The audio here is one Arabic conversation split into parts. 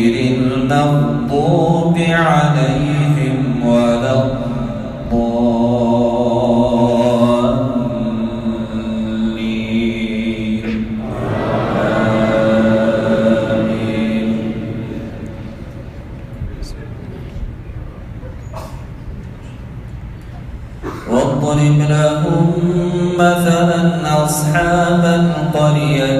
غير المغضوب عليهم ولا الضالين. آمين واضرب لهم مثلا أصحاب القرية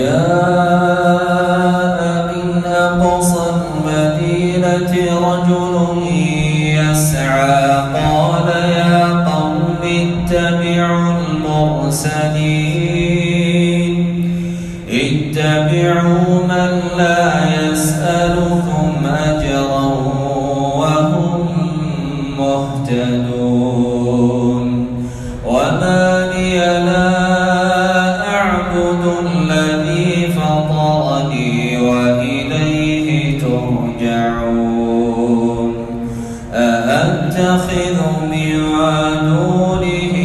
وجاء ترجعون أأتخذ من دونه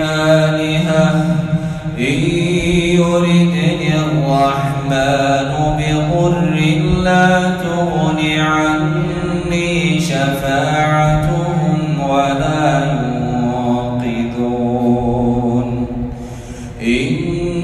آلهة إن يردني الرحمن بضر لا تغن عني شفاعتهم ولا ينقذون. إني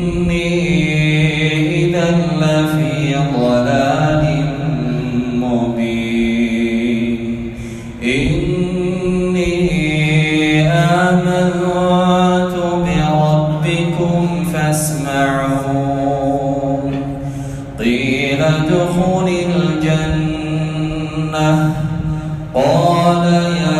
فاسمعون قيل ادخل الجنة. قال يا